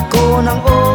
ako ng oras